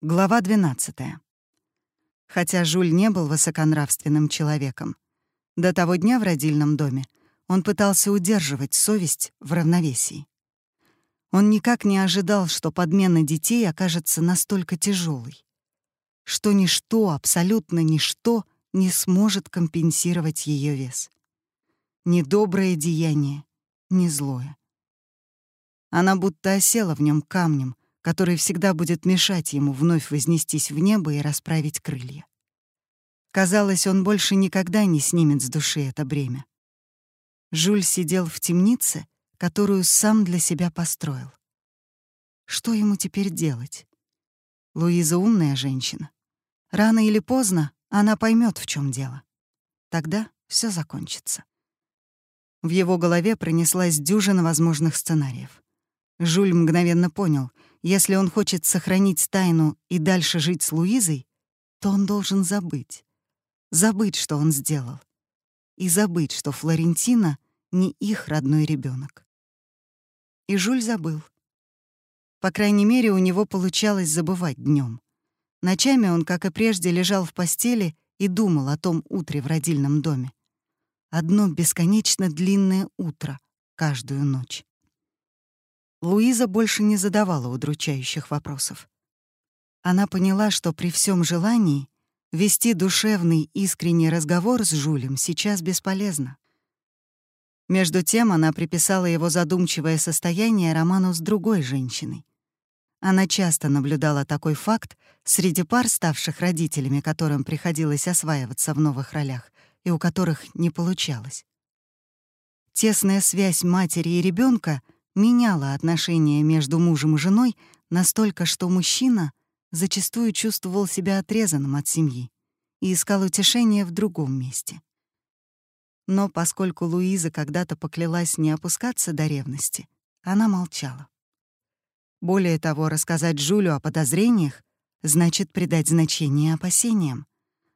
Глава 12. Хотя Жуль не был высоконравственным человеком, до того дня в родильном доме он пытался удерживать совесть в равновесии. Он никак не ожидал, что подмена детей окажется настолько тяжелой, что ничто, абсолютно ничто не сможет компенсировать ее вес. Ни доброе деяние, ни злое. Она будто осела в нем камнем, который всегда будет мешать ему вновь вознестись в небо и расправить крылья. Казалось, он больше никогда не снимет с души это бремя. Жюль сидел в темнице, которую сам для себя построил. Что ему теперь делать? Луиза умная женщина. Рано или поздно она поймет, в чем дело. Тогда все закончится. В его голове пронеслась дюжина возможных сценариев. Жюль мгновенно понял — если он хочет сохранить тайну и дальше жить с Луизой, то он должен забыть. Забыть, что он сделал. И забыть, что Флорентина не их родной ребенок. И Жуль забыл. По крайней мере, у него получалось забывать днем. Ночами он, как и прежде, лежал в постели и думал о том утре в родильном доме. Одно бесконечно длинное утро каждую ночь. Луиза больше не задавала удручающих вопросов. Она поняла, что при всем желании вести душевный, искренний разговор с Жулем сейчас бесполезно. Между тем она приписала его задумчивое состояние роману с другой женщиной. Она часто наблюдала такой факт среди пар, ставших родителями, которым приходилось осваиваться в новых ролях, и у которых не получалось. Тесная связь матери и ребенка — меняла отношения между мужем и женой настолько, что мужчина зачастую чувствовал себя отрезанным от семьи и искал утешения в другом месте. Но поскольку Луиза когда-то поклялась не опускаться до ревности, она молчала. Более того, рассказать Жулю о подозрениях значит придать значение опасениям,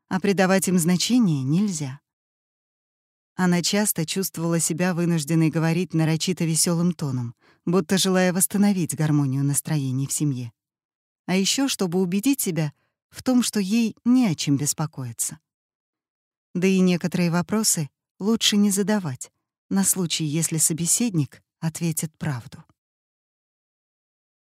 а придавать им значение нельзя. Она часто чувствовала себя вынужденной говорить нарочито веселым тоном, будто желая восстановить гармонию настроений в семье. А еще, чтобы убедить себя в том, что ей не о чем беспокоиться. Да и некоторые вопросы лучше не задавать, на случай, если собеседник ответит правду.